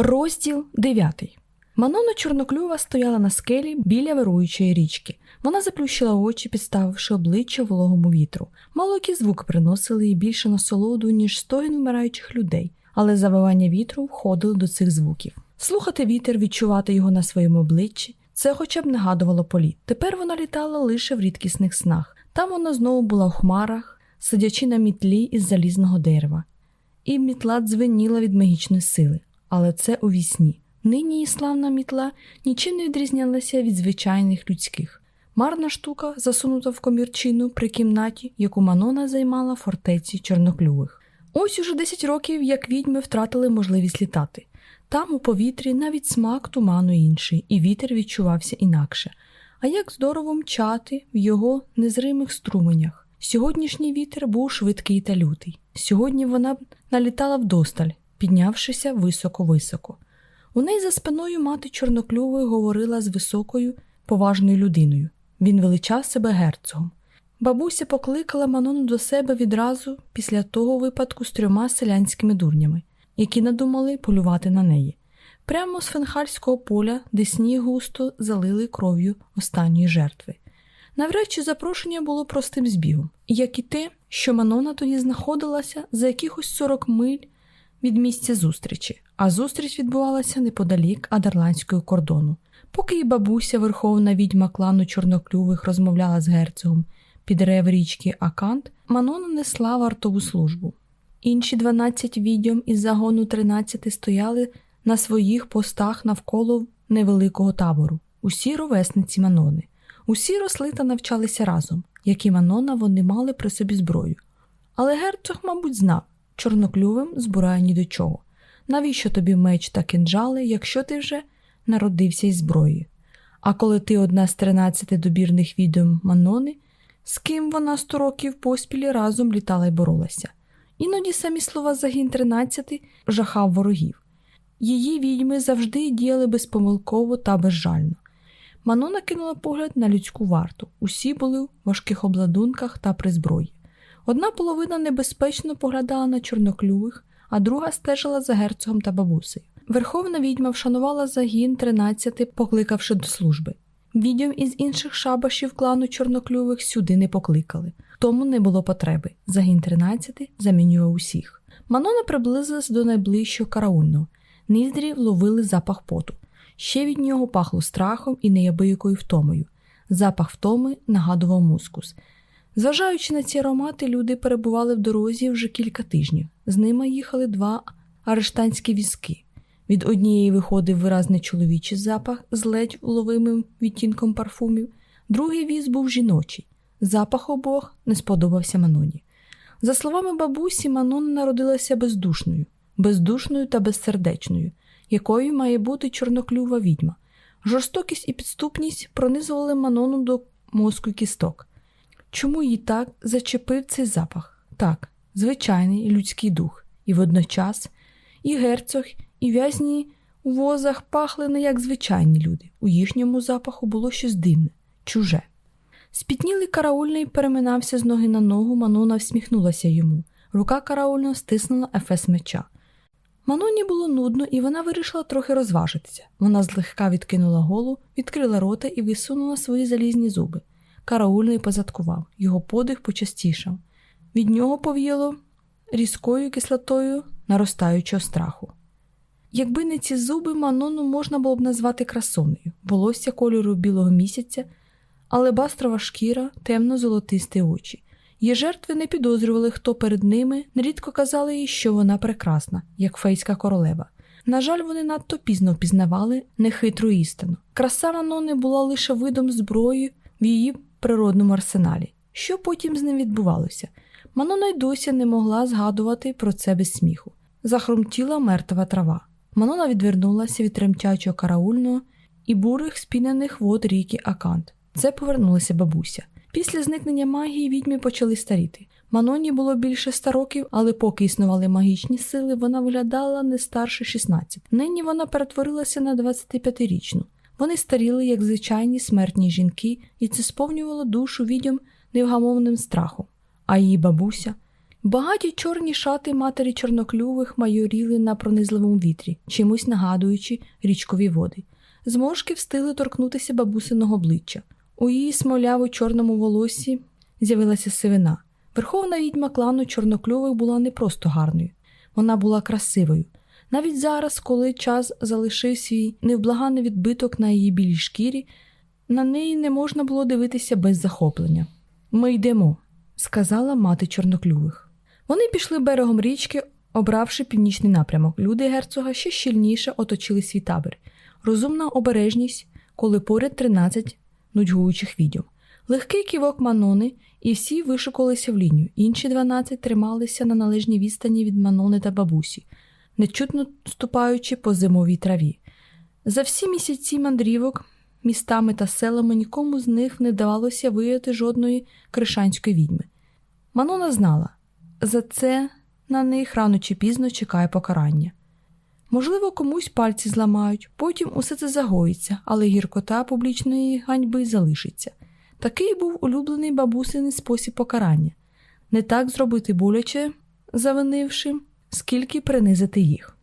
Розділ 9. Манона Чорноклюва стояла на скелі біля вируючої річки. Вона заплющила очі, підставивши обличчя вологому вітру. Мало звуки приносили їй більше насолоду, ніж стогін вмираючих людей, але завивання вітру входили до цих звуків. Слухати вітер, відчувати його на своєму обличчі це хоча б нагадувало політ. Тепер вона літала лише в рідкісних снах. Там вона знову була в хмарах, сидячи на мітлі із залізного дерева, і мітла дзвеніла від магічної сили але це у вісні. Нині її славна мітла нічим не відрізнялася від звичайних людських. Марна штука, засунута в комірчину при кімнаті, яку Манона займала в фортеці чорноклювих. Ось уже 10 років, як відьми втратили можливість літати. Там у повітрі навіть смак туману інший, і вітер відчувався інакше. А як здорово мчати в його незримих струменях. Сьогоднішній вітер був швидкий та лютий. Сьогодні вона налітала вдосталь, піднявшися високо-високо. У неї за спиною мати чорноклювою говорила з високою, поважною людиною. Він величав себе герцогом. Бабуся покликала Манону до себе відразу після того випадку з трьома селянськими дурнями, які надумали полювати на неї. Прямо з фенхальського поля, де сніг густо залили кров'ю останньої жертви. Навряд чи запрошення було простим збігом, як і те, що Манона тоді знаходилася за якихось 40 миль від місця зустрічі, а зустріч відбувалася неподалік Адерландського кордону. Поки її бабуся, верховна відьма клану чорноклювих, розмовляла з герцогом під рев річки Акант, Манона несла вартову службу. Інші 12 відьом із загону 13 стояли на своїх постах навколо невеликого табору, усі ровесниці Манони. Усі росли та навчалися разом, як і Манона вони мали при собі зброю. Але герцог, мабуть, знав, чорноклювим збирає ні до чого. Навіщо тобі меч та кинджали, якщо ти вже народився із зброєю? А коли ти одна з тринадцяти добірних відео Манони, з ким вона сто років поспілі разом літала й боролася? Іноді самі слова загін тринадцяти жахав ворогів. Її відьми завжди діяли безпомилково та безжально. Манона кинула погляд на людську варту. Усі були в важких обладунках та при зброї. Одна половина небезпечно поглядала на чорноклювих, а друга стежила за герцогом та бабусею. Верховна відьма вшанувала загін тринадцяти, покликавши до служби. Відьом із інших шабашів клану чорноклювих сюди не покликали, тому не було потреби. Загін тринадцяти замінював усіх. Манона приблизилась до найближчого караульного. Ніздрі вловили запах поту. Ще від нього пахло страхом і неябиякою втомою. Запах втоми нагадував мускус. Зважаючи на ці аромати, люди перебували в дорозі вже кілька тижнів. З ними їхали два арештанські візки. Від однієї виходив виразний чоловічий запах з ледь уловимим відтінком парфумів, другий віз був жіночий. Запах обох не сподобався Маноні. За словами бабусі, Манона народилася бездушною, бездушною та безсердечною, якою має бути чорноклюва відьма. Жорстокість і підступність пронизували Манону до мозку кісток. Чому її так зачепив цей запах? Так, звичайний людський дух, і водночас і герцог, і в'язні у возах пахли не як звичайні люди. У їхньому запаху було щось дивне, чуже. Спітнілий караульний переминався з ноги на ногу, Манона всміхнулася йому. Рука караульного стиснула ефес меча. Маноні було нудно, і вона вирішила трохи розважитися. Вона злегка відкинула голову, відкрила рота і висунула свої залізні зуби. Караульний позадкував, його подих почастішав. Від нього пов'яло різкою кислотою наростаючого страху. Якби не ці зуби, Манону можна було б назвати красунею, волосся кольору білого місяця, але бастрова шкіра, темно-золотисті очі. Її жертви не підозрювали, хто перед ними, нерідко казали їй, що вона прекрасна, як фейська королева. На жаль, вони надто пізно впізнавали нехитру істину. Краса Манони була лише видом зброї в її природному арсеналі. Що потім з ним відбувалося? Манона й досі не могла згадувати про це без сміху. Захрумтіла мертва трава. Манона відвернулася від тремтячого караульного і бурих спінених вод ріки Акант. Це повернулася бабуся. Після зникнення магії відьми почали старіти. Маноні було більше ста років, але поки існували магічні сили, вона виглядала не старше 16. Нині вона перетворилася на 25-річну. Вони старіли, як звичайні смертні жінки, і це сповнювало душу відьом невгамовним страхом. А її бабуся, Багаті чорні шати матері чорноклювих майоріли на пронизливому вітрі, чимось нагадуючи річкові води. Зморшки встигли торкнутися бабусиного обличчя. У її смоляво чорному волосі з'явилася сивина. Верховна відьма клану чорнокльових була не просто гарною, вона була красивою. Навіть зараз, коли час залишив свій невблаганий відбиток на її білій шкірі, на неї не можна було дивитися без захоплення. Ми йдемо, сказала мати чорноклювих. Вони пішли берегом річки, обравши північний напрямок. Люди герцога ще щільніше оточили свій табір. Розумна обережність, коли поряд 13 нудьгуючих відьом. Легкий ківок Манони, і всі вишукувалися в лінію. Інші 12 трималися на належній відстані від Манони та бабусі, нечутно ступаючи по зимовій траві. За всі місяці мандрівок містами та селами нікому з них не вдавалося виявити жодної кришанської відьми. Манона знала за це на них рано чи пізно чекає покарання. Можливо, комусь пальці зламають, потім усе це загоїться, але гіркота публічної ганьби залишиться. Такий був улюблений бабусиний спосіб покарання не так зробити боляче, завинивши, скільки принизити їх.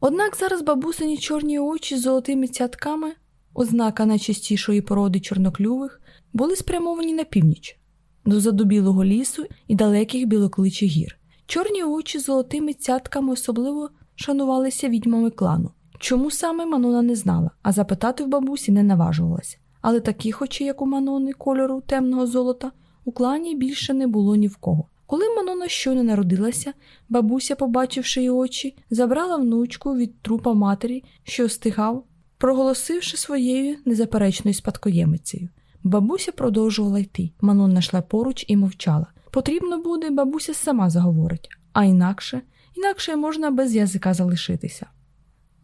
Однак зараз бабусині чорні очі з золотими цятками, ознака найчастішої породи чорноклювих, були спрямовані на північ, до задубілого лісу і далеких білокличих гір. Чорні очі з золотими цятками особливо шанувалися відьмами клану. Чому саме Манона не знала, а запитати в бабусі не наважувалася. Але таких очей, як у Манони, кольору темного золота, у клані більше не було ні в кого. Коли Манона щойно народилася, бабуся, побачивши її очі, забрала внучку від трупа матері, що стигав, проголосивши своєю незаперечною спадкоємицею. Бабуся продовжувала йти. Манона йшла поруч і мовчала. Потрібно буде, бабуся сама заговорить, а інакше, інакше можна без язика залишитися.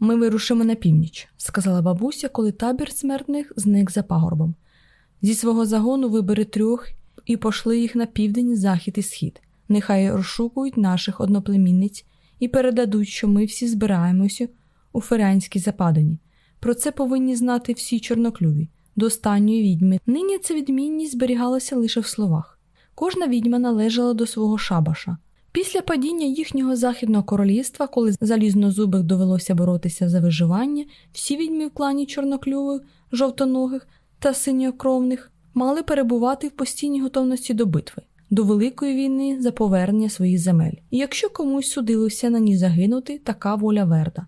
Ми вирушимо на північ, сказала бабуся, коли табір смертних зник за пагорбом. Зі свого загону вибери трьох і пошли їх на південь, захід і схід. Нехай розшукують наших одноплемінниць і передадуть, що ми всі збираємося у ферянській западині. Про це повинні знати всі чорноклюві, до останньої відьми. Нині ця відмінність зберігалася лише в словах. Кожна відьма належала до свого шабаша. Після падіння їхнього західного королівства, коли залізнозубих довелося боротися за виживання, всі відьми в клані чорноклювих, жовтоногих та синьокровних мали перебувати в постійній готовності до битви, до великої війни за повернення своїх земель. І якщо комусь судилося на ній загинути, така воля верда.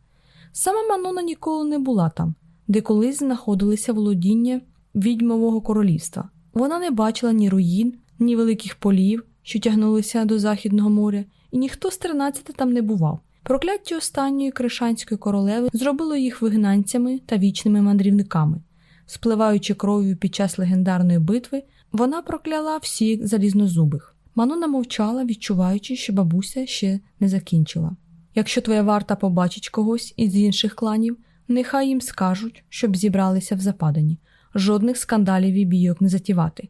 Сама Манона ніколи не була там, де колись знаходилися володіння відьмового королівства. Вона не бачила ні руїн, ні великих полів що тягнулися до Західного моря, і ніхто з тринадцяти там не бував. Прокляття останньої кришанської королеви зробило їх вигнанцями та вічними мандрівниками. Спливаючи кров'ю під час легендарної битви, вона прокляла всіх залізнозубих. Манона мовчала, відчуваючи, що бабуся ще не закінчила. Якщо твоя варта побачить когось із інших кланів, нехай їм скажуть, щоб зібралися в западані. Жодних скандалів і бійок не затівати.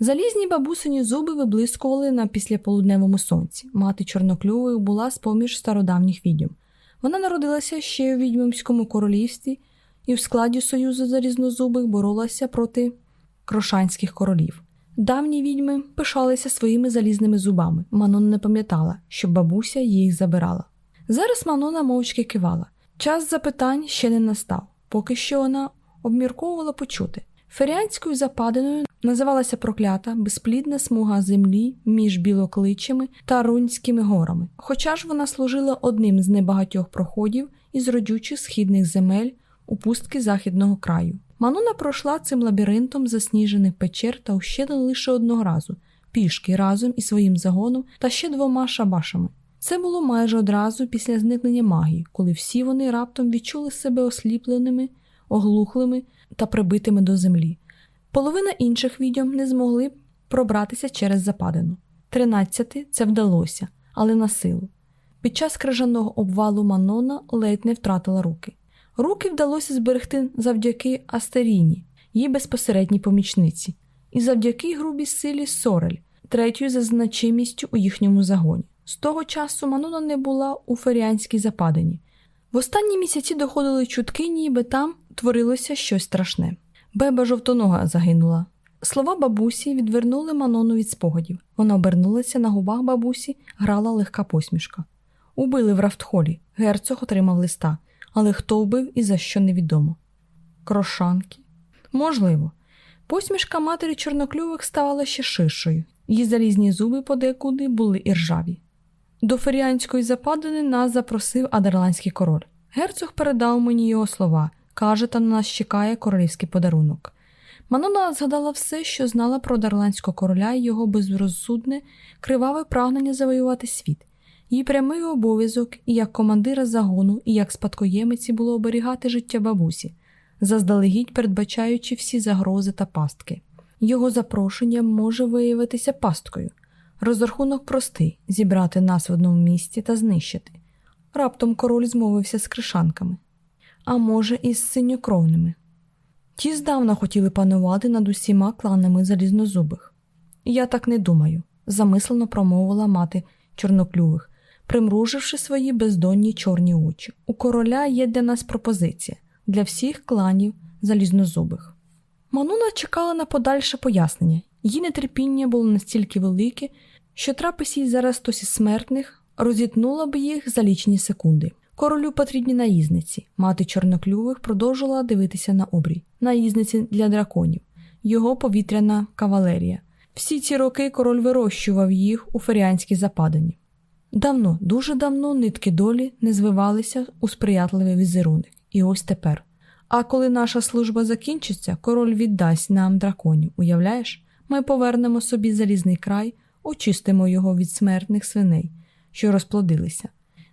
Залізні бабусині зуби виблискували на післяполудневому сонці. Мати чорноклювою була з поміж стародавніх відьом. Вона народилася ще у відьмомському королівстві і в складі союзу залізнозубих боролася проти крошанських королів. Давні відьми пишалися своїми залізними зубами. Манон не пам'ятала, щоб бабуся їх забирала. Зараз Манона мовчки кивала. Час запитань ще не настав, поки що вона обмірковувала почути. Феріанською западиною називалася проклята безплідна смуга землі між білокличами та Рунськими горами, хоча ж вона служила одним з небагатьох проходів із родючих східних земель у пустки західного краю. Мануна пройшла цим лабіринтом засніжених печер та ущелин лише одного разу, пішки разом із своїм загоном та ще двома шабашами. Це було майже одразу після зникнення магії, коли всі вони раптом відчули себе осліпленими, оглухлими та прибитими до землі. Половина інших відьом не змогли пробратися через западину. Тринадцяти це вдалося, але на силу. Під час крижаного обвалу Манона ледь не втратила руки. Руки вдалося зберегти завдяки Астеріні, її безпосередній помічниці, і завдяки грубій силі Сорель, третьою за значимістю у їхньому загоні. З того часу Манона не була у феріанській западині. В останні місяці доходили чутки, ніби там творилося щось страшне. Беба жовтонога загинула, Слова бабусі відвернули Манону від спогадів. Вона обернулася на губах бабусі, грала легка посмішка. Убили в Рафтхолі, герцог отримав листа, але хто вбив і за що невідомо. Крошанки? Можливо. Посмішка матері чорноклювих ставала ще ширшою, її залізні зуби подекуди були іржаві. До феріанської западини нас запросив адерландський король. Герцог передав мені його слова каже, там на нас чекає королівський подарунок. Манона згадала все, що знала про дарландського короля і його безрозсудне, криваве прагнення завоювати світ. Її прямий обов'язок і як командира загону, і як спадкоємиці було оберігати життя бабусі, заздалегідь передбачаючи всі загрози та пастки. Його запрошення може виявитися пасткою. Розрахунок простий зібрати нас в одному місці та знищити. Раптом король змовився з кришанками, а може, і з синьокровними. Ті здавна хотіли панувати над усіма кланами залізнозубих. Я так не думаю, замислено промовила мати чорноклювих, примруживши свої бездонні чорні очі. У короля є для нас пропозиція для всіх кланів залізнозубих. Мануна чекала на подальше пояснення, її нетерпіння було настільки велике, що трапись їй зараз хтось із смертних розітнула б їх за лічні секунди. Королю потрібні наїзниці. Мати чорноклювих продовжувала дивитися на обрій, наїзниці для драконів, його повітряна кавалерія. Всі ці роки король вирощував їх у феріанській западині. Давно, дуже давно нитки долі не звивалися у сприятливий візерунок, і ось тепер. А коли наша служба закінчиться, король віддасть нам драконів, уявляєш? Ми повернемо собі залізний край, очистимо його від смертних свиней, що розплодилися.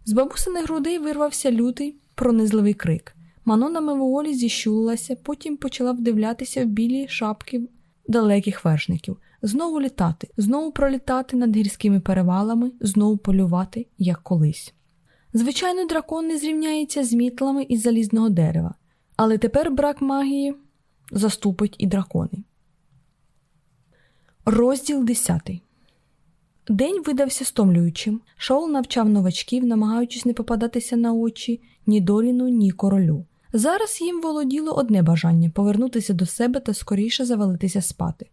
З бабусиних грудей вирвався лютий, пронизливий крик. Манона мимоволі зіщулилася, потім почала вдивлятися в білі шапки далеких вершників, знову літати, знову пролітати над гірськими перевалами, знову полювати, як колись. Звичайно, дракон не зрівняється з мітлами із залізного дерева, але тепер брак магії заступить і дракони. Розділ 10 День видався стомлюючим. Шоул навчав новачків, намагаючись не попадатися на очі ні Доліну, ні королю. Зараз їм володіло одне бажання повернутися до себе та скоріше завалитися спати.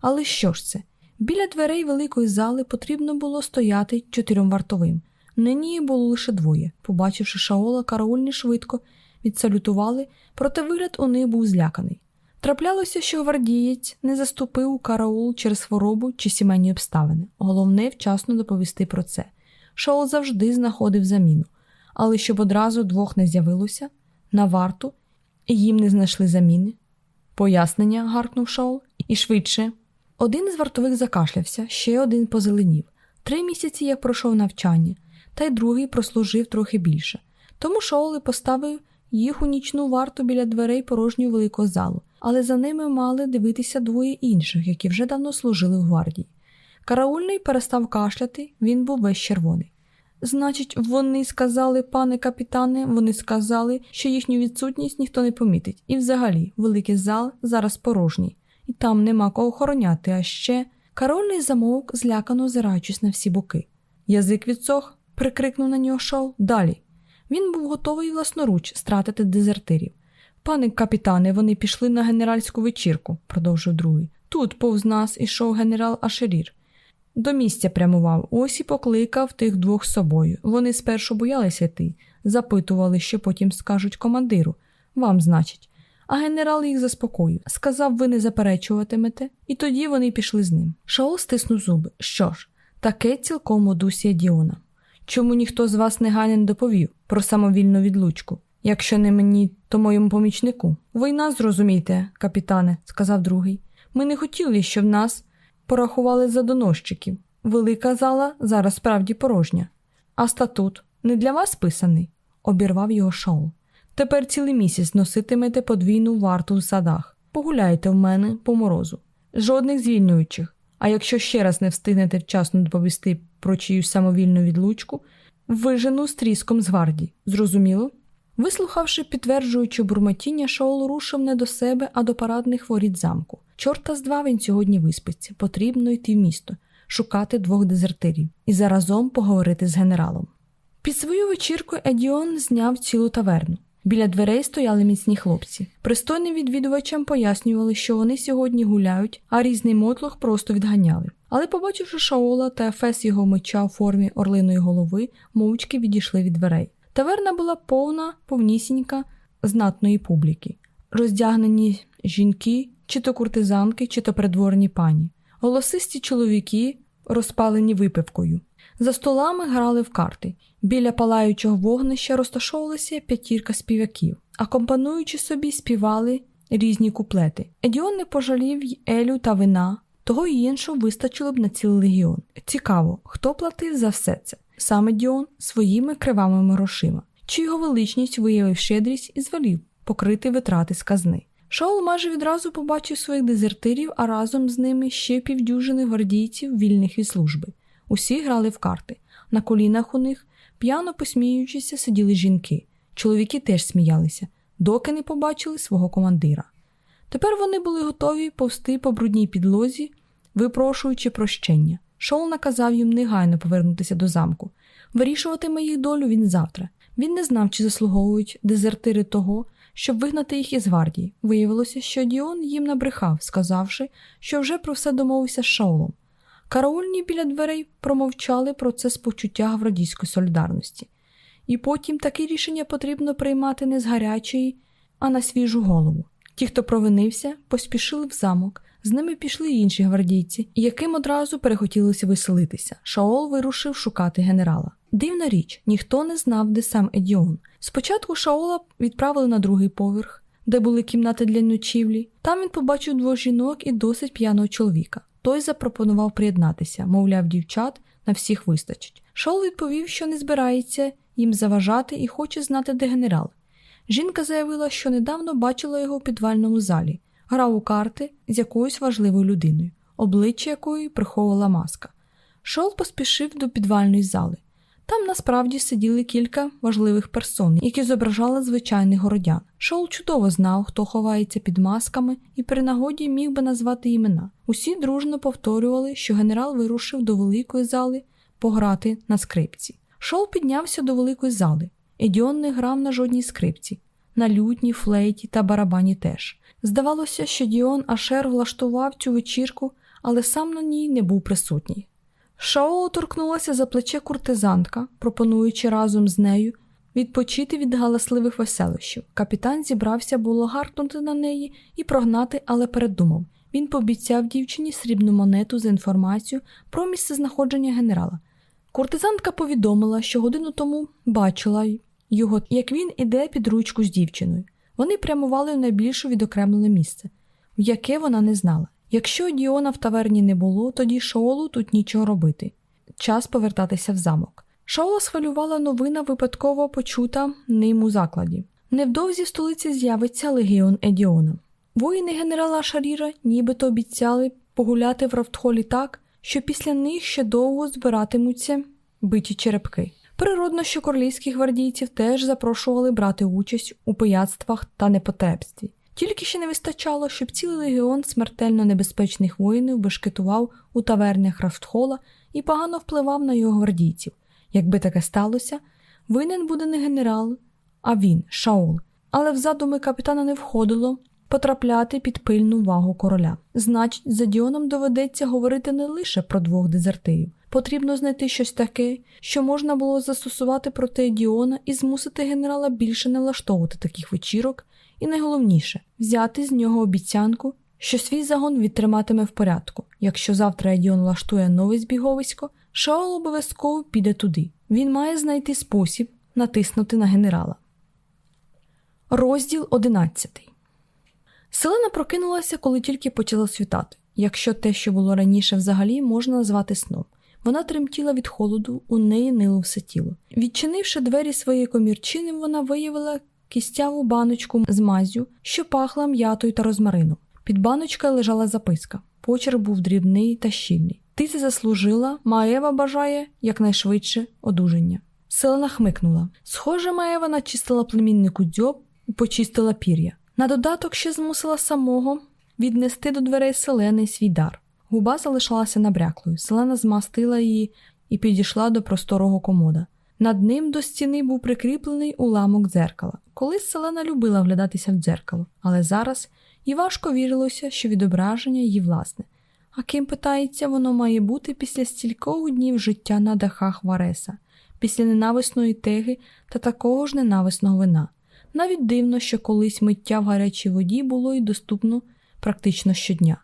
Але що ж це? Біля дверей великої зали потрібно було стояти чотирьом вартовим. Нині було лише двоє. Побачивши Шаола, караульні швидко відсалютували, проте вигляд у них був зляканий. Траплялося, що гвардієць не заступив у караул через хворобу чи сімейні обставини. Головне вчасно доповісти про це. Шоул завжди знаходив заміну, але щоб одразу двох не з'явилося на варту і їм не знайшли заміни. Пояснення, гаркнув Шоул, і швидше. Один з вартових закашлявся, ще один позеленів. Три місяці як пройшов навчання, та й другий прослужив трохи більше. Тому Шоул поставив їх у нічну варту біля дверей порожнього великого залу але за ними мали дивитися двоє інших, які вже давно служили в гвардії. Караульний перестав кашляти, він був весь червоний. Значить, вони сказали, пане капітане, вони сказали, що їхню відсутність ніхто не помітить, і взагалі великий зал зараз порожній, і там нема кого охороняти, а ще. Карольний замовк, злякано озираючись на всі боки. Язик відсох, прикрикнув на нього шоу. Далі. Він був готовий власноруч стратити дезертирів. Пане капітане, вони пішли на генеральську вечірку, продовжив другий. Тут повз нас ішов генерал Ашерір. До місця прямував, ось і покликав тих двох з собою. Вони спершу боялися йти, запитували, що потім скажуть командиру. Вам, значить. А генерал їх заспокоїв. Сказав, ви не заперечуватимете, і тоді вони пішли з ним. Шаол стиснув зуби. Що ж, таке цілком у дусі Діона. Чому ніхто з вас негайно не доповів про самовільну відлучку? Якщо не мені, то моєму помічнику. Війна, зрозумійте, капітане, сказав другий. Ми не хотіли, щоб нас порахували за доносчиків. Велика зала зараз справді порожня. А статут не для вас писаний, обірвав його шоу. Тепер цілий місяць носитимете подвійну варту в садах. Погуляйте в мене по морозу. Жодних звільнюючих. А якщо ще раз не встигнете вчасно доповісти про чиюсь самовільну відлучку, вижену з тріском з гвардії. Зрозуміло? Вислухавши підтверджуючи бурмотіння, Шоул рушив не до себе, а до парадних воріт замку. Чорта з два він сьогодні виспиться. Потрібно йти в місто, шукати двох дезертирів і заразом поговорити з генералом. Під свою вечірку Едіон зняв цілу таверну. Біля дверей стояли міцні хлопці. Пристойним відвідувачам пояснювали, що вони сьогодні гуляють, а різний мотлох просто відганяли. Але, побачивши Шаола та ефес його меча у формі орлиної голови, мовчки відійшли від дверей. Таверна була повна, повнісінька, знатної публіки, роздягнені жінки, чи то куртизанки, чи то придворні пані, голосисті чоловіки, розпалені випивкою. За столами грали в карти. Біля палаючого вогнища розташовувалася п'ятірка співаків, акомпануючи собі, співали різні куплети. Едіон не пожалів й Елю та вина, того й іншого вистачило б на цілий легіон. Цікаво, хто платив за все це? Саме Діон своїми кривавими грошима, чи його величність виявив щедрість і звелів покрити витрати з казни. Шаул майже відразу побачив своїх дезертирів, а разом з ними ще півдюжини гвардійців, вільних від служби. Усі грали в карти. На колінах у них, п'яно посміючися, сиділи жінки. Чоловіки теж сміялися, доки не побачили свого командира. Тепер вони були готові повсти по брудній підлозі, випрошуючи прощення. Шоул наказав їм негайно повернутися до замку. Вирішуватиме їх долю він завтра. Він не знав, чи заслуговують дезертири того, щоб вигнати їх із гвардії. Виявилося, що Діон їм набрехав, сказавши, що вже про все домовився з Шаолом. Караульні біля дверей промовчали про це з почуття гвардійської солідарності. І потім таке рішення потрібно приймати не з гарячої, а на свіжу голову. Ті, хто провинився, поспішили в замок, з ними пішли інші гвардійці, яким одразу перехотілося веселитися. Шаол вирушив шукати генерала. Дивна річ, ніхто не знав, де сам Едіон. Спочатку Шаола відправили на другий поверх, де були кімнати для ночівлі. Там він побачив двох жінок і досить п'яного чоловіка. Той запропонував приєднатися, мовляв, дівчат на всіх вистачить. Шаол відповів, що не збирається їм заважати і хоче знати, де генерал. Жінка заявила, що недавно бачила його у підвальному залі, грав у карти з якоюсь важливою людиною, обличчя якої приховувала маска. Шол поспішив до підвальної зали. Там насправді сиділи кілька важливих персон, які зображали звичайних городян. Шоул чудово знав, хто ховається під масками, і при нагоді міг би назвати імена. Усі дружно повторювали, що генерал вирушив до великої зали пограти на скрипці. Шоул піднявся до великої зали. Едіон не грав на жодній скрипці, на лютні, флейті та барабані теж. Здавалося, що Діон Ашер влаштував цю вечірку, але сам на ній не був присутній. Шаолу торкнулася за плече куртизанка, пропонуючи разом з нею відпочити від галасливих веселощів. Капітан зібрався було гаркнути на неї і прогнати, але передумав. Він пообіцяв дівчині срібну монету за інформацію про місце знаходження генерала. Куртизантка повідомила, що годину тому бачила його, як він іде під ручку з дівчиною. Вони прямували в найбільше відокремлене місце, в яке вона не знала. Якщо Діона в таверні не було, тоді Шаолу тут нічого робити. Час повертатися в замок. Шаола схвилювала новина, випадково почута ним у закладі. Невдовзі в столиці з'явиться легіон Едіона. Воїни генерала Шаріра нібито обіцяли погуляти в Рафтхолі так, що після них ще довго збиратимуться биті черепки. Природно, що королівських гвардійців теж запрошували брати участь у пияцтвах та непотребстві. Тільки ще не вистачало, щоб цілий легіон смертельно небезпечних воїнів бешкетував у тавернях Рафтхола і погано впливав на його гвардійців. Якби таке сталося, винен буде не генерал, а він, Шаол. Але в задуми капітана не входило потрапляти під пильну увагу короля. Значить, за Діоном доведеться говорити не лише про двох дезертирів. Потрібно знайти щось таке, що можна було застосувати проти Діона і змусити генерала більше не влаштовувати таких вечірок, і найголовніше взяти з нього обіцянку, що свій загон відтриматиме в порядку. Якщо завтра Едіон влаштує нове збіговисько, Шаол обов'язково піде туди. Він має знайти спосіб натиснути на генерала. Розділ 11 Селена прокинулася, коли тільки почало світати, якщо те, що було раніше взагалі, можна назвати сном. Вона тремтіла від холоду, у неї нило все тіло. Відчинивши двері своєї комірчини, вона виявила кістяву баночку з мазю, що пахла м'ятою та розмарином. Під баночкою лежала записка. Почерк був дрібний та щільний. Ти це заслужила, Маєва бажає якнайшвидше одужання. Селена хмикнула. Схоже, Маєва начистила племіннику дзьоб і почистила пір'я. На додаток ще змусила самого віднести до дверей селени свій дар. Губа залишалася набряклою. Селена змастила її і підійшла до просторого комода. Над ним до стіни був прикріплений уламок дзеркала. Колись Селена любила вглядатися в дзеркало, але зараз їй важко вірилося, що відображення її власне. А ким питається, воно має бути після стількох днів життя на дахах Вареса, після ненависної теги та такого ж ненависного вина. Навіть дивно, що колись миття в гарячій воді було й доступно практично щодня.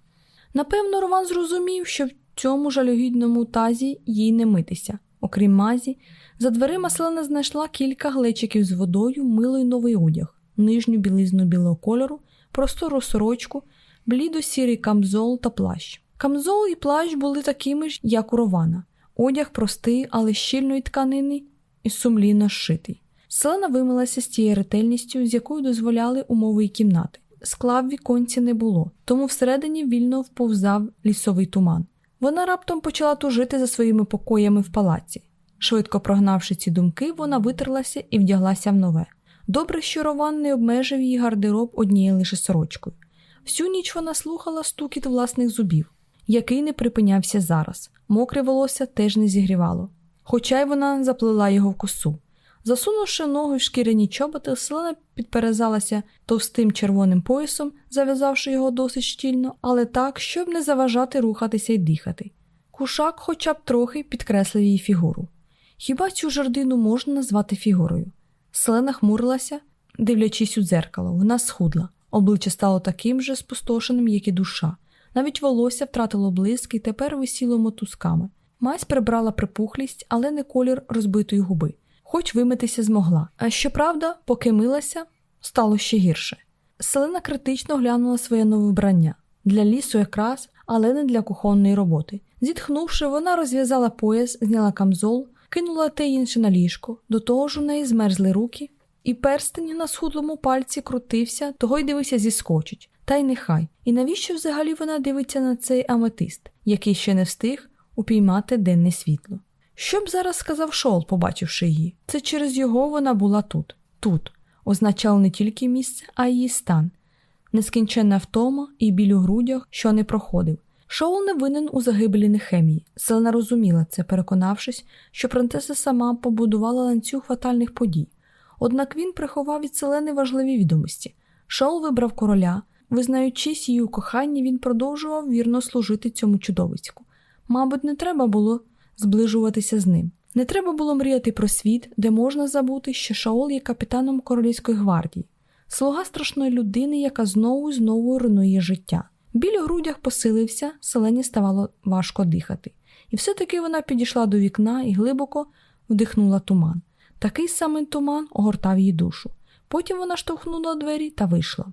Напевно, Роман зрозумів, що в цьому жалюгідному тазі їй не митися. Окрім мазі, за дверима Селена знайшла кілька глечиків з водою, мило новий одяг, нижню білизну білого кольору, простору сорочку, блідо сірий камзол та плащ. Камзол і плащ були такими ж, як у Рована. Одяг простий, але щільної тканини і сумлінно зшитий. Селена вимилася з тією ретельністю, з якою дозволяли умови й кімнати. Скла в віконці не було, тому всередині вільно вповзав лісовий туман. Вона раптом почала тужити за своїми покоями в палаці. Швидко прогнавши ці думки, вона витерлася і вдяглася в нове. Добре, що Рован не обмежив її гардероб однією лише сорочкою. Всю ніч вона слухала стукіт власних зубів, який не припинявся зараз. Мокре волосся теж не зігрівало, хоча й вона заплела його в косу. Засунувши ноги в шкіряні чоботи, селена підперезалася товстим червоним поясом, зав'язавши його досить щільно, але так, щоб не заважати рухатися й дихати. Кушак хоча б трохи підкреслив її фігуру. Хіба цю жердину можна назвати фігурою? Селена хмурилася, дивлячись у дзеркало, вона схудла, обличчя стало таким же спустошеним, як і душа. Навіть волосся втратило блиск і тепер висіло мотузками. Мась прибрала припухлість, але не колір розбитої губи хоч вимитися змогла. А щоправда, поки милася, стало ще гірше. Селена критично глянула своє нове вбрання для лісу якраз, але не для кухонної роботи. Зітхнувши, вона розв'язала пояс, зняла камзол, кинула те інше на ліжко, до того ж у неї змерзли руки, і перстень на схудлому пальці крутився, того й дивився зіскочить. Та й нехай. І навіщо взагалі вона дивиться на цей аметист, який ще не встиг упіймати денне світло? Що б зараз сказав Шол, побачивши її? Це через його вона була тут. Тут означало не тільки місце, а її стан, нескінченна втома і біль у грудях, що не проходив. Шоул не винен у загибелі Нехемії. Селена розуміла це, переконавшись, що принцеса сама побудувала ланцюг фатальних подій. Однак він приховав від Селени важливі відомості. Шоул вибрав короля, визнаючись її у коханні, він продовжував вірно служити цьому чудовиську. Мабуть, не треба було зближуватися з ним. Не треба було мріяти про світ, де можна забути, що Шаол є капітаном королівської гвардії, слуга страшної людини, яка знову і знову руйнує життя. Біль у грудях посилився, селені ставало важко дихати, і все-таки вона підійшла до вікна і глибоко вдихнула туман. Такий самий туман огортав її душу. Потім вона штовхнула двері та вийшла.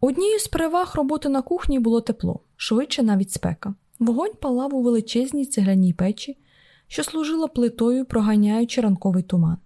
Однією з переваг роботи на кухні було тепло, швидше навіть спека. Вогонь палав у величезній цегляній печі, що служила плитою, проганяючи ранковий туман.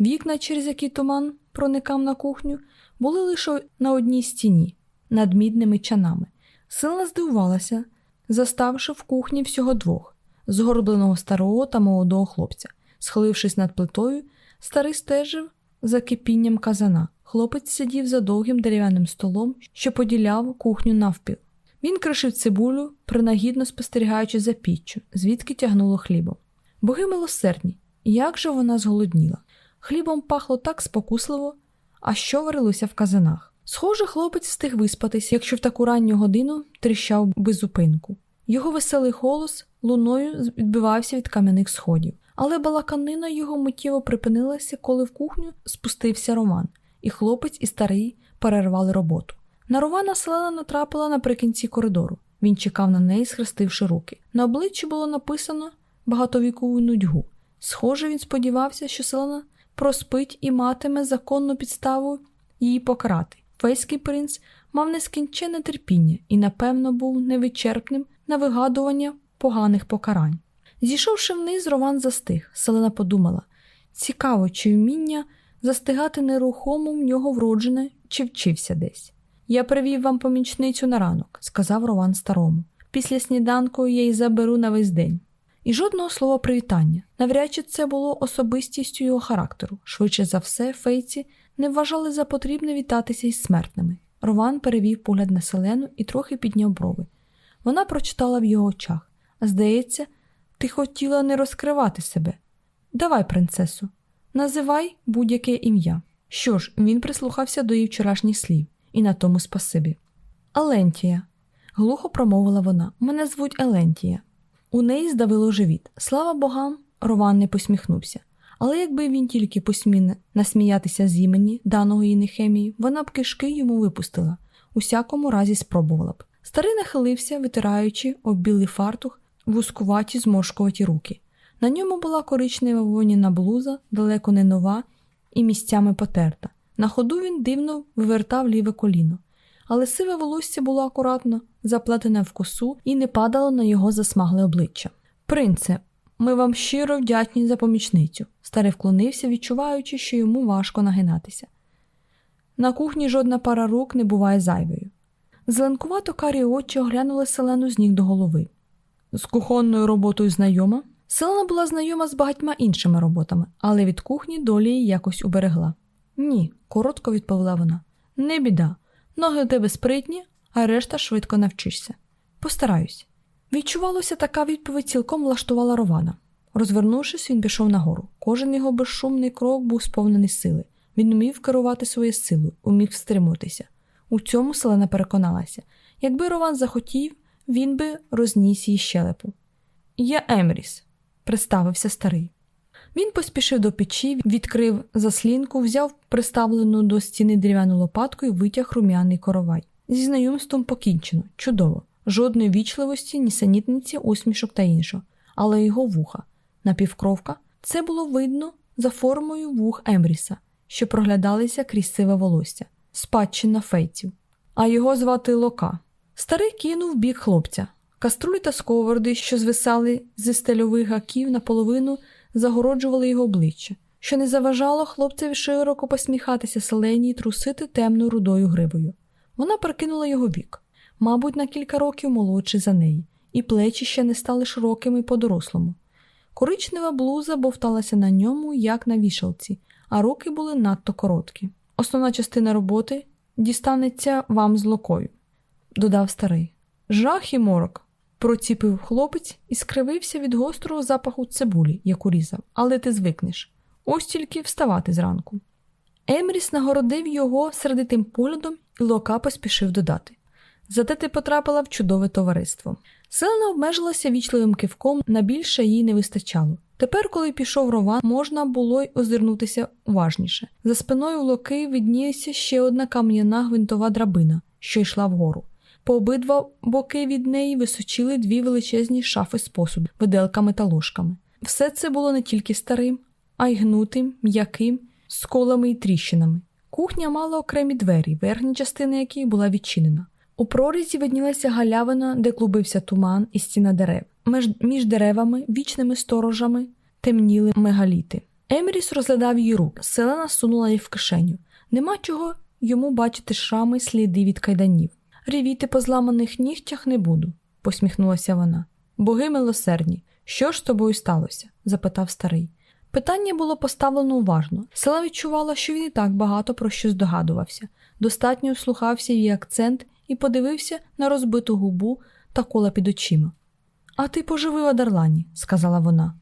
Вікна, через які туман проникав на кухню, були лише на одній стіні, над мідними чанами. Сила здивувалася, заставши в кухні всього двох згорбленого старого та молодого хлопця. Схилившись над плитою, старий стежив за кипінням казана. Хлопець сидів за довгим дерев'яним столом, що поділяв кухню навпіл. Він кришив цибулю, принагідно спостерігаючи за піччю, звідки тягнуло хлібом. Боги милосердні, як же вона зголодніла. Хлібом пахло так спокусливо, а що варилося в казанах. Схоже, хлопець встиг виспатись, якщо в таку ранню годину тріщав без зупинку. Його веселий голос луною відбивався від кам'яних сходів, але балаканина його миттєво припинилася, коли в кухню спустився Роман, і хлопець і старий перервали роботу. На Романа селена натрапила наприкінці коридору. Він чекав на неї, схрестивши руки. На обличчі було написано багатовікову нудьгу. Схоже, він сподівався, що селена проспить і матиме законну підставу її покарати. Фейський принц мав нескінченне терпіння і, напевно, був невичерпним на вигадування поганих покарань. Зійшовши вниз, Роман застиг. Селена подумала цікаво, чи вміння застигати нерухомо в нього вроджене, чи вчився десь. Я привів вам помічницю на ранок, сказав Роман старому. Після сніданку я її заберу на весь день. І жодного слова привітання. Навряд чи це було особистістю його характеру. Швидше за все, фейці не вважали за потрібне вітатися із смертними. Рован перевів погляд на селену і трохи підняв брови. Вона прочитала в його очах. Здається, ти хотіла не розкривати себе. Давай, принцесу, Називай будь-яке ім'я. Що ж, він прислухався до її вчорашніх слів, і на тому спасибі. Алентія, глухо промовила вона. Мене звуть Елентія. У неї здавило живіт. Слава богам, Рован не посміхнувся. Але якби він тільки посмів насміятися з імені даного її нехемії, вона б кишки йому випустила, усякому разі спробувала б. Старий нахилився, витираючи об білий фартух вускуваті зморшкуваті руки. На ньому була коричнева воніна блуза, далеко не нова і місцями потерта. На ходу він дивно вивертав ліве коліно, але сиве волосся було акуратно заплетене в косу і не падало на його засмагле обличчя. Принце, ми вам щиро вдячні за помічницю. Старий вклонився, відчуваючи, що йому важко нагинатися. На кухні жодна пара рук не буває зайвою. Зеленкувато карі очі оглянули селену з ніг до голови. З кухонною роботою знайома. Селена була знайома з багатьма іншими роботами, але від кухні долі її якось уберегла. Ні, коротко відповіла вона. Не біда. Ноги у тебе спритні, а решта швидко навчишся. Постараюсь. Відчувалося, така відповідь цілком влаштувала Рована. Розвернувшись, він пішов нагору. Кожен його безшумний крок був сповнений сили. Він умів керувати своєю силою, умів стримуватися. У цьому селена переконалася. Якби Рован захотів, він би розніс її щелепу. Я Емріс, представився старий. Він поспішив до печі, відкрив заслінку, взяв приставлену до стіни дерев'яну лопатку і витяг рум'яний коровай. Зі знайомством покінчено, чудово, жодної вічливості, нісенітниці, усмішок та іншого, але його вуха, напівкровка, це було видно за формою вух Емріса, що проглядалися крізь сиве волосся, спадщина фейців. А його звати Лока. Старий кинув бік хлопця. Каструлі та сковороди, що звисали зі стельових гаків наполовину, загороджували його обличчя, що не заважало хлопцеві широко посміхатися селені і трусити темною рудою гривою. Вона перекинула його вік, мабуть, на кілька років молодший за неї, і плечі ще не стали широкими по-дорослому. Коричнева блуза бовталася на ньому, як на вішалці, а руки були надто короткі. Основна частина роботи дістанеться вам з локою, додав старий. Жах і морок. Проціпив хлопець і скривився від гострого запаху цибулі, яку різав, але ти звикнеш. Ось тільки вставати зранку. Емріс нагородив його сердитим поглядом, і Лока поспішив додати. Зате ти потрапила в чудове товариство. Селена обмежилася вічливим кивком, на більше їй не вистачало. Тепер, коли пішов Рован, можна було й озирнутися уважніше. За спиною Локи видніється ще одна кам'яна гвинтова драбина, що йшла вгору. По обидва боки від неї височили дві величезні шафи з посуду, виделками та ложками. Все це було не тільки старим, а й гнутим, м'яким, з колами і тріщинами. Кухня мала окремі двері, верхня частина якої була відчинена. У прорізі виднілася галявина, де клубився туман і стіна дерев. Меж, між деревами, вічними сторожами, темніли мегаліти. Емріс розглядав її руки, селена сунула їх в кишеню. Нема чого йому бачити шрами сліди від кайданів. Ревіти по зламаних нігтях не буду, посміхнулася вона. Боги милосердні, що ж з тобою сталося? запитав старий. Питання було поставлено уважно. Села відчувала, що він і так багато про що здогадувався, достатньо вслухався її акцент і подивився на розбиту губу та кола під очима. А ти поживи в сказала вона.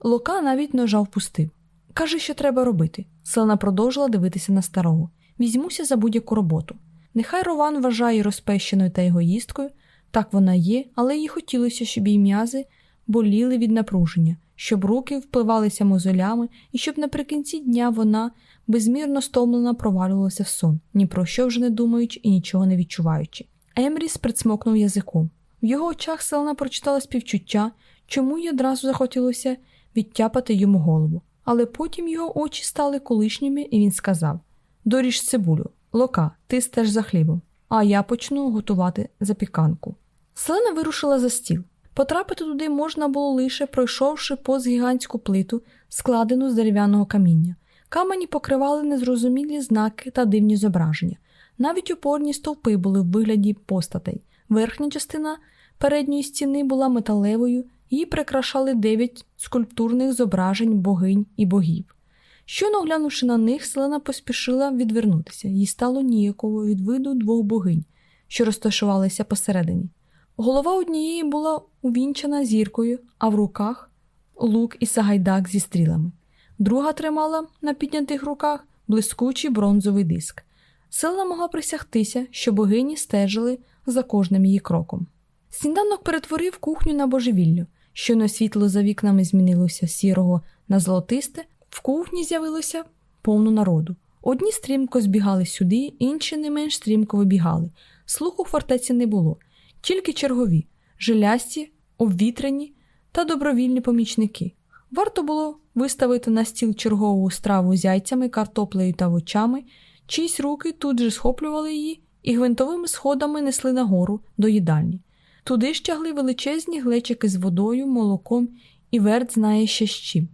Лука навіть ножа впустив. Каже, що треба робити. Селена продовжила дивитися на старого. Візьмуся за будь-яку роботу. Нехай Рован вважає розпещеною та егоїсткою, так вона є, але їй хотілося, щоб її м'язи боліли від напруження, щоб руки впливалися мозолями і щоб наприкінці дня вона безмірно стомлена провалювалася в сон, ні про що вже не думаючи і нічого не відчуваючи. Емріс присмокнув язиком. В його очах Селена прочитала співчуття, чому й одразу захотілося відтяпати йому голову. Але потім його очі стали колишніми, і він сказав: Доріж цибулю, лока, ти стеж за хлібом, а я почну готувати запіканку. Селена вирушила за стіл. Потрапити туди можна було лише пройшовши поз гігантську плиту, складену з дерев'яного каміння. Камені покривали незрозумілі знаки та дивні зображення. Навіть опорні стовпи були в вигляді постатей. Верхня частина передньої стіни була металевою, її прикрашали дев'ять скульптурних зображень богинь і богів. Щойно оглянувши на них, селена поспішила відвернутися, їй стало ніяково від виду двох богинь, що розташувалися посередині. Голова однієї була увінчена зіркою, а в руках лук і сагайдак зі стрілами. друга тримала на піднятих руках блискучий бронзовий диск. Селена могла присягтися, що богині стежили за кожним її кроком. Сніданок перетворив кухню на божевіллю. Щойно світло за вікнами змінилося сірого на золотисте, в кухні з'явилося повно народу. Одні стрімко збігали сюди, інші не менш стрімко вибігали. Слуху в фортеці не було, тільки чергові, жилясті, обвітрені та добровільні помічники. Варто було виставити на стіл чергову страву з яйцями, картоплею та вочами, чиїсь руки тут же схоплювали її і гвинтовими сходами несли нагору до їдальні. Туди ж тягли величезні глечики з водою, молоком і верт знає ще з чим.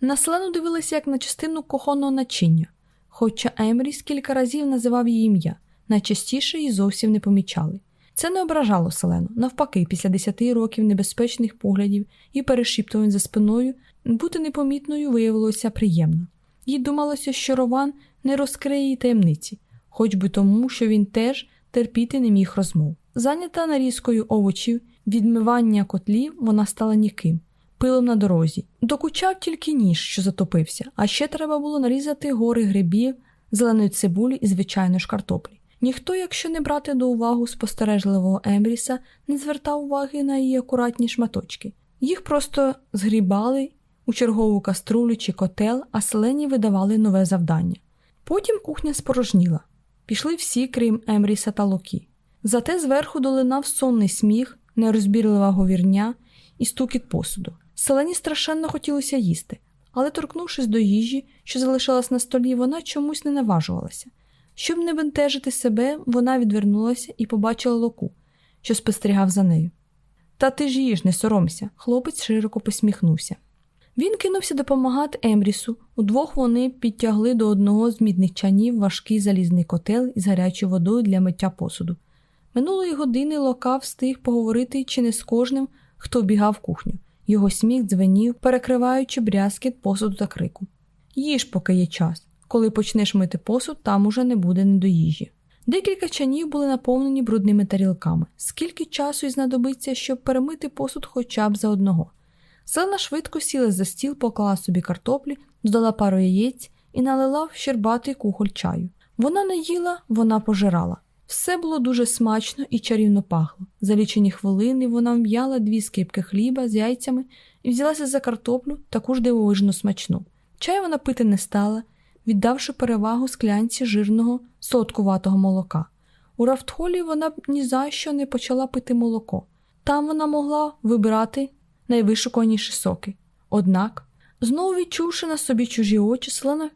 На селену дивилися як на частину кохоного начиння, хоча Емріс кілька разів називав її ім'я, найчастіше її зовсім не помічали. Це не ображало селену. Навпаки, після десяти років небезпечних поглядів і перешіптувань за спиною бути непомітною виявилося приємно. Їй думалося, що Рован не розкриє її таємниці, хоч би тому, що він теж терпіти не міг розмов. Зайнята нарізкою овочів, відмивання котлів, вона стала ніким, пилом на дорозі. Докучав тільки ніж, що затопився, а ще треба було нарізати гори грибів, зеленої цибулі і, звичайно ж, картоплі. Ніхто, якщо не брати до уваги спостережливого Ембріса, не звертав уваги на її акуратні шматочки. Їх просто згрібали у чергову каструлю чи котел, а селені видавали нове завдання. Потім кухня спорожніла. Пішли всі, крім Емріса та Локі. Зате зверху долинав сонний сміх, нерозбірлива говірня і стукіт посуду. Селені страшенно хотілося їсти, але, торкнувшись до їжі, що залишалась на столі, вона чомусь не наважувалася. Щоб не бентежити себе, вона відвернулася і побачила локу, що спостерігав за нею. Та ти ж їж, не соромся, хлопець широко посміхнувся. Він кинувся допомагати Емрісу. Удвох вони підтягли до одного з мідних чанів важкий залізний котел із гарячою водою для миття посуду. Минулої години Лока встиг поговорити чи не з кожним, хто обігав кухню. Його сміх дзвенів, перекриваючи брязкіт посуду та крику. Їж, поки є час. Коли почнеш мити посуд, там уже не буде недоїжі. Декілька чанів були наповнені брудними тарілками. Скільки часу й знадобиться, щоб перемити посуд хоча б за одного. Селена швидко сіла за стіл, поклала собі картоплі, додала пару яєць і налила в щербатий кухоль чаю. Вона не їла, вона пожирала. Все було дуже смачно і чарівно пахло. За лічені хвилини вона вм'яла дві скипки хліба з яйцями і взялася за картоплю таку ж дивовижно смачну. Чай вона пити не стала, віддавши перевагу склянці жирного солодкуватого молока. У рафтхолі вона б ні за що не почала пити молоко. Там вона могла вибирати найвишуканіші соки. Однак, знову відчувши на собі чужі очі, Селена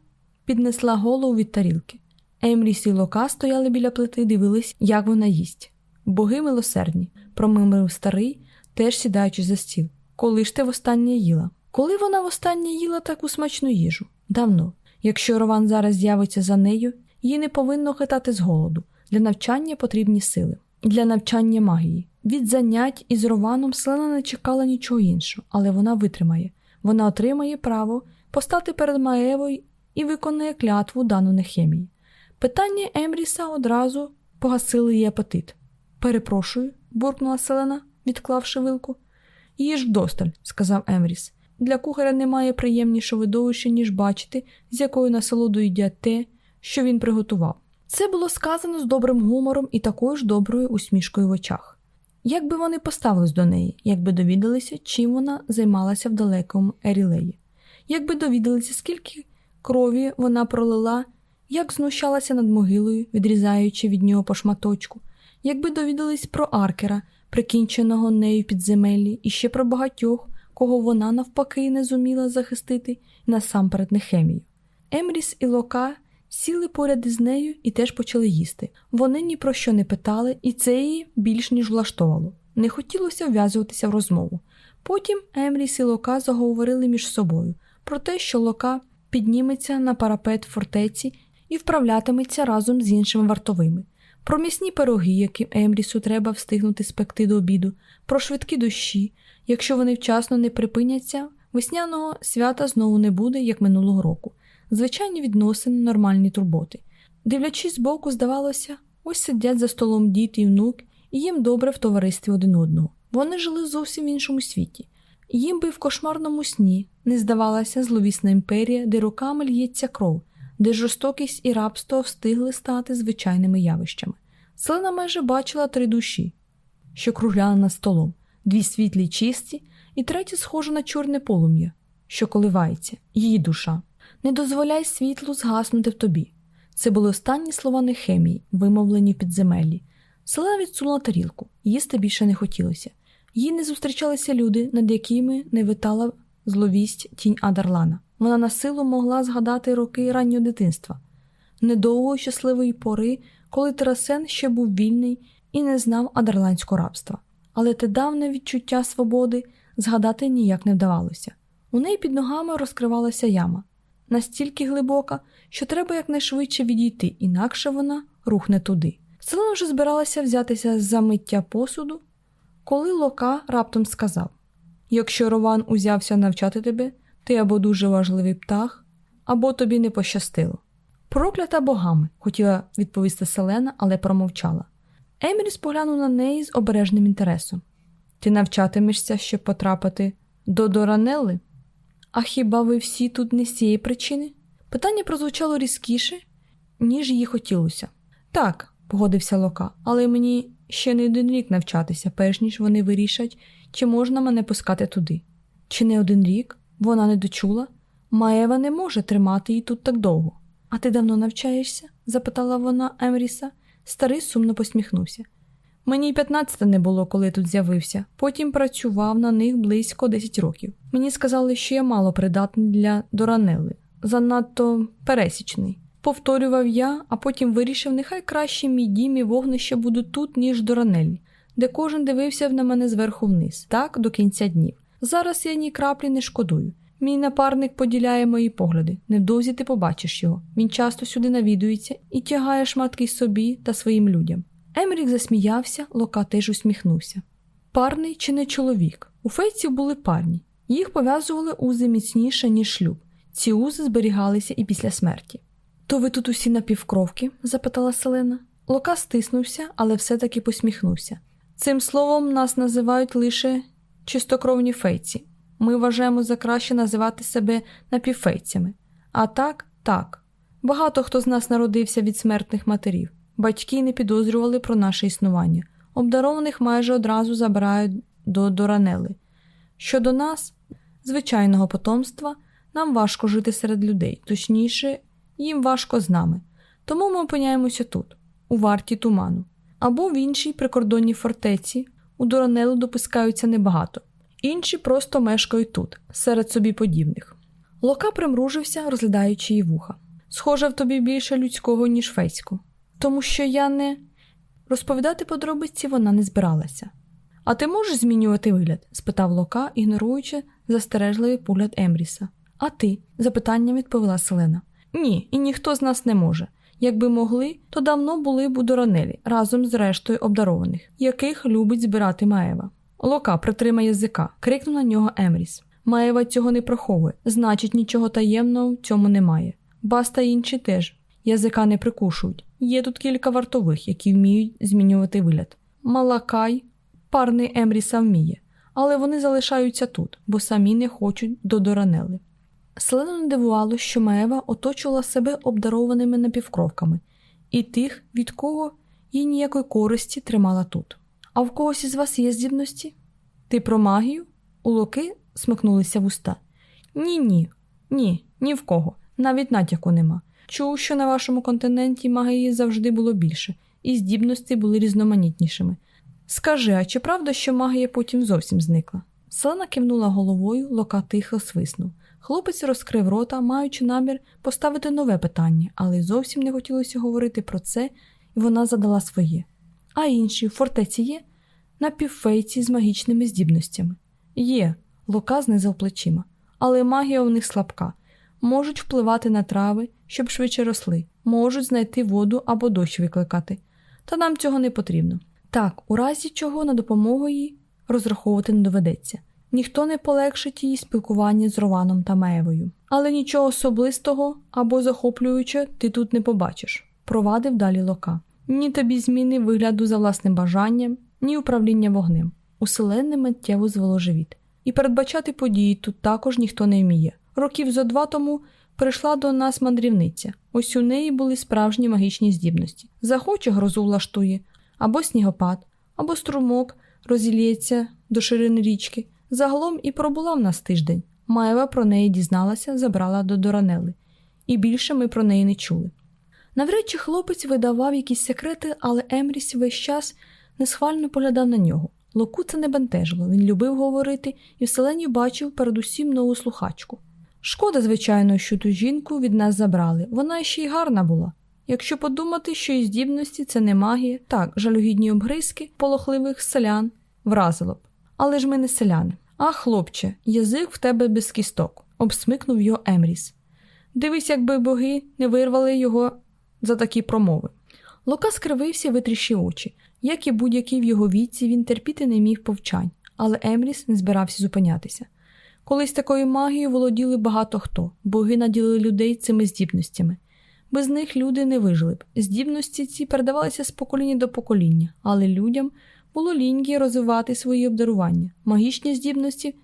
піднесла голову від тарілки. Емріс і Лока стояли біля плити і дивились, як вона їсть. Боги милосердні, промимрив старий, теж сідаючи за стіл. Коли ж ти востаннє їла? Коли вона востаннє їла таку смачну їжу? Давно. Якщо Рован зараз з'явиться за нею, їй не повинно хитати з голоду. Для навчання потрібні сили, для навчання магії. Від занять із Рованом Селена не чекала нічого іншого, але вона витримає. Вона отримає право постати перед Маевою і виконає клятву дану Нехемії. Питання Емріса одразу погасили її апетит. Перепрошую, буркнула Селена, відклавши вилку. Їж вдосталь, сказав Емріс. Для кухаря немає приємнішого видовища, ніж бачити, з якою насолодою їдять те, що він приготував. Це було сказано з добрим гумором і такою ж доброю усмішкою в очах. Як би вони поставились до неї, якби довідалися, чим вона займалася в далекому Ерілеї, якби довідалися, скільки крові вона пролила, як знущалася над могилою, відрізаючи від нього по шматочку, якби довідались про аркера, прикінченого нею підземеллі, і ще про багатьох, кого вона навпаки не зуміла захистити, насамперед Нехемію. Емріс і Лока сіли поряд із нею і теж почали їсти. Вони ні про що не питали, і це її більш ніж влаштовало. Не хотілося вв'язуватися в розмову. Потім Емріс і Лока заговорили між собою про те, що Лока підніметься на парапет фортеці і вправлятиметься разом з іншими вартовими. Про м'ясні пироги, які Емрісу треба встигнути спекти до обіду, про швидкі дощі, якщо вони вчасно не припиняться, весняного свята знову не буде, як минулого року звичайні відносини, нормальні турботи. Дивлячись збоку, здавалося, ось сидять за столом діти і внук, і їм добре в товаристві один одного. Вони жили зовсім в іншому світі. Їм би в кошмарному сні не здавалася зловісна імперія, де руками л'ється кров, де жорстокість і рабство встигли стати звичайними явищами. Селена майже бачила три душі, що кругляли над столом, дві світлі чисті, і третя схожа на чорне полум'я, що коливається, її душа. Не дозволяй світлу згаснути в тобі. Це були останні слова Нехемії, вимовлені в підземеллі. Селена відсунула тарілку, їсти більше не хотілося. Їй не зустрічалися люди, над якими не витала зловість тінь Адарлана. Вона на силу могла згадати роки раннього дитинства, недовгої щасливої пори, коли Тарасен ще був вільний і не знав адерландського рабства. Але те давне відчуття свободи згадати ніяк не вдавалося. У неї під ногами розкривалася яма, настільки глибока, що треба якнайшвидше відійти, інакше вона рухне туди. Селена вже збиралася взятися за миття посуду, коли Лока раптом сказав: Якщо Рован узявся навчати тебе, ти або дуже важливий птах, або тобі не пощастило. Проклята богами, хотіла відповісти Селена, але промовчала. Еміріс поглянув на неї з обережним інтересом. Ти навчатимешся, щоб потрапити до Доранелли? А хіба ви всі тут не з цієї причини? Питання прозвучало різкіше, ніж їй хотілося. Так, погодився Лока, але мені ще не один рік навчатися, перш ніж вони вирішать, чи можна мене пускати туди. Чи не один рік? Вона не дочула. Маєва не може тримати її тут так довго. А ти давно навчаєшся? запитала вона Емріса. Старий сумно посміхнувся. Мені й 15 не було, коли тут з'явився. Потім працював на них близько 10 років. Мені сказали, що я мало придатний для доранели, занадто пересічний. Повторював я, а потім вирішив, нехай краще мій дім і вогнище будуть тут, ніж доранелі, де кожен дивився на мене зверху вниз, так до кінця днів. Зараз я ні краплі не шкодую. Мій напарник поділяє мої погляди. Невдовзі ти побачиш його. Він часто сюди навідується і тягає шматки собі та своїм людям. Емрік засміявся, Лока теж усміхнувся. Парний чи не чоловік? У фейців були парні. Їх пов'язували узи міцніше, ніж шлюб. Ці узи зберігалися і після смерті. То ви тут усі напівкровки? запитала Селена. Лока стиснувся, але все-таки посміхнувся. Цим словом нас називають лише чистокровні фейці. Ми вважаємо за краще називати себе напівфейцями. А так, так. Багато хто з нас народився від смертних матерів. Батьки не підозрювали про наше існування. Обдарованих майже одразу забирають до доранели. Щодо нас, звичайного потомства, нам важко жити серед людей, точніше, їм важко з нами. Тому ми опиняємося тут, у варті туману. Або в іншій прикордонній фортеці у доранелу допускаються небагато, інші просто мешкають тут, серед собі подібних. Лока примружився, розглядаючи її вуха. Схоже, в тобі більше людського, ніж фейську. Тому що я не. Розповідати подробиці вона не збиралася. А ти можеш змінювати вигляд? спитав Лока, ігноруючи застережливий погляд Емріса. А ти? запитання відповіла Селена. Ні, і ніхто з нас не може. Якби могли, то давно були б у Доранелі разом з рештою обдарованих, яких любить збирати Маєва. Лока притримай язика, крикнув на нього Емріс. Маєва цього не приховує, значить, нічого таємного в цьому немає. Баста інші теж язика не прикушують. Є тут кілька вартових, які вміють змінювати вигляд. Малакай, парний Емріса вміє, але вони залишаються тут, бо самі не хочуть до Доранели. Селену не дивувало, що Маева оточувала себе обдарованими напівкровками, і тих, від кого їй ніякої користі тримала тут. А в когось із вас є здібності? Ти про магію? У локи смикнулися вуста. Ні, ні, ні, ні в кого. Навіть натяку нема. Чув, що на вашому континенті магії завжди було більше, і здібності були різноманітнішими. Скажи, а чи правда, що магія потім зовсім зникла? Селена кивнула головою, лока тихо свиснув. Хлопець розкрив рота, маючи намір поставити нове питання, але зовсім не хотілося говорити про це, і вона задала своє. А інші в фортеці є напівфейці з магічними здібностями. Є, Лука знизав плечима, але магія у них слабка, можуть впливати на трави, щоб швидше росли, можуть знайти воду або дощ викликати. Та нам цього не потрібно. Так, у разі чого на допомогу їй розраховувати не доведеться. Ніхто не полегшить її спілкування з Рованом та Меєвою. Але нічого особистого або захоплюючого ти тут не побачиш, провадив далі Лока. Ні тобі зміни вигляду за власним бажанням, ні управління вогнем. Уселенне миттєво звело живіт. і передбачати події тут також ніхто не вміє. Років зо два тому прийшла до нас мандрівниця. Ось у неї були справжні магічні здібності. Захоче грозу влаштує, або снігопад, або струмок розілється до ширини річки. Загалом і пробула в нас тиждень. Маєва про неї дізналася, забрала до Доранели, і більше ми про неї не чули. Навряд чи хлопець видавав якісь секрети, але Емріс весь час несхвально поглядав на нього. Локу це не бентежило, він любив говорити і в селені бачив передусім нову слухачку. Шкода, звичайно, що ту жінку від нас забрали, вона ще й гарна була. Якщо подумати, що і здібності це не магія, так, жалюгідні обгризки полохливих селян вразило б. Але ж ми не селяни. А, хлопче, язик в тебе без кісток, обсмикнув його Емріс. Дивись, якби боги не вирвали його за такі промови. Лука скривився витріщив очі. Як і будь-який в його віці, він терпіти не міг повчань, але Емріс не збирався зупинятися. Колись такою магією володіли багато хто, боги наділили людей цими здібностями. Без них люди не вижили б. Здібності ці передавалися з покоління до покоління, але людям було ліньки розвивати свої обдарування. Магічні здібності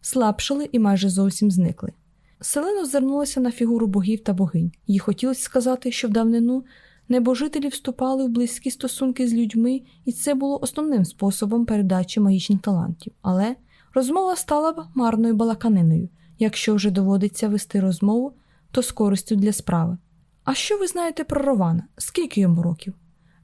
слабшили і майже зовсім зникли. Селена звернулася на фігуру богів та богинь. Їй хотілося сказати, що в давнину небожителі вступали в близькі стосунки з людьми, і це було основним способом передачі магічних талантів. Але розмова стала б марною балаканиною. Якщо вже доводиться вести розмову, то з користю для справи. А що ви знаєте про Рована? Скільки йому років?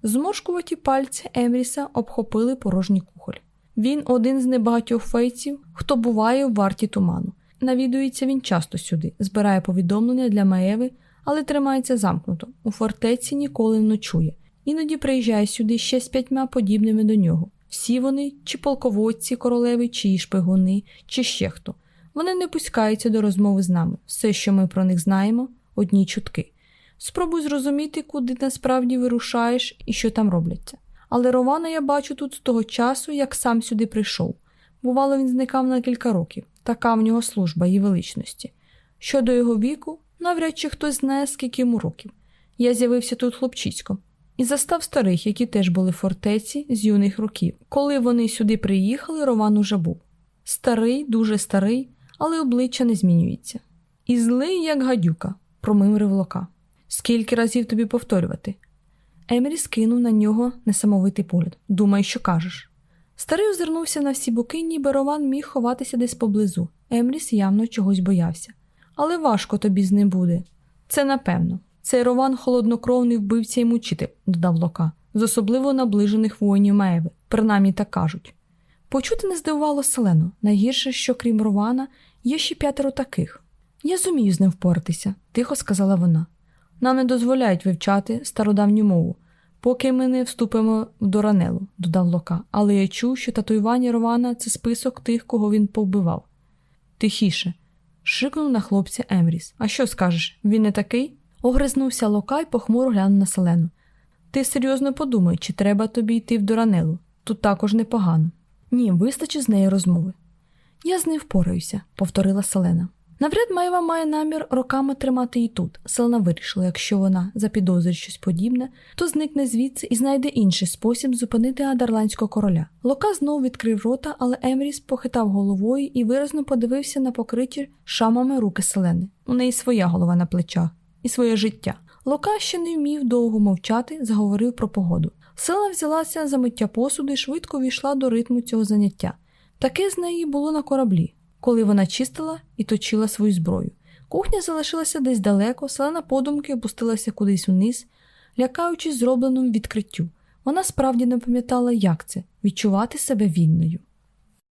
Зморшкуваті пальці Емріса обхопили порожній кухоль. Він один з небагатьох фейців, хто буває в варті туману. Навідується він часто сюди, збирає повідомлення для Маеви, але тримається замкнуто. У фортеці ніколи не ночує. Іноді приїжджає сюди ще з п'ятьма подібними до нього. Всі вони, чи полководці королеви, чи шпигуни, чи ще хто. Вони не пускаються до розмови з нами. Все, що ми про них знаємо, одні чутки. Спробуй зрозуміти, куди насправді вирушаєш і що там робляться. Але Рована я бачу тут з того часу, як сам сюди прийшов. Бувало, він зникав на кілька років, така в нього служба її величності. Щодо його віку, навряд чи хтось знає, скільки йому років. Я з'явився тут хлопчиськом і застав старих, які теж були в фортеці з юних років. Коли вони сюди приїхали, Рован уже був. Старий, дуже старий, але обличчя не змінюється. І злий, як гадюка, промимрив лока. Скільки разів тобі повторювати? Емрі скинув на нього несамовитий погляд. Думай, що кажеш. Старий озирнувся на всі боки, ніби Рован міг ховатися десь поблизу. Емріс явно чогось боявся. Але важко тобі з ним буде. Це напевно. Цей Рован холоднокровний вбивця і мучитель, додав Лока, з особливо наближених воїнів Маеви, принаймні так кажуть. Почути не здивувало селену. Найгірше, що крім Рована, є ще п'ятеро таких. Я зумію з ним впоратися, тихо сказала вона. Нам не дозволяють вивчати стародавню мову, поки ми не вступимо в Доранелу, додав Лока, але я чув, що татуювання Рована це список тих, кого він повбивав. Тихіше, шикнув на хлопця Емріс. А що скажеш? Він не такий? Огризнувся Лока й похмуро глянув на селену. Ти серйозно подумай, чи треба тобі йти в Доранелу. Тут також непогано. Ні, вистачить з неї розмови. Я з ним впораюся, повторила Селена. Навряд Майва має намір роками тримати її тут. Селена вирішила, якщо вона запідозрить щось подібне, то зникне звідси і знайде інший спосіб зупинити адерландського короля. Лока знову відкрив рота, але Емріс похитав головою і виразно подивився на покриті шамами руки селени. У неї своя голова на плечах і своє життя. Лока ще не вмів довго мовчати, заговорив про погоду. Села взялася за миття посуду і швидко війшла до ритму цього заняття. Таке з неї було на кораблі коли вона чистила і точила свою зброю. Кухня залишилася десь далеко, селена подумки опустилася кудись униз, лякаючись зробленому відкриттю. Вона справді не пам'ятала, як це відчувати себе вільною.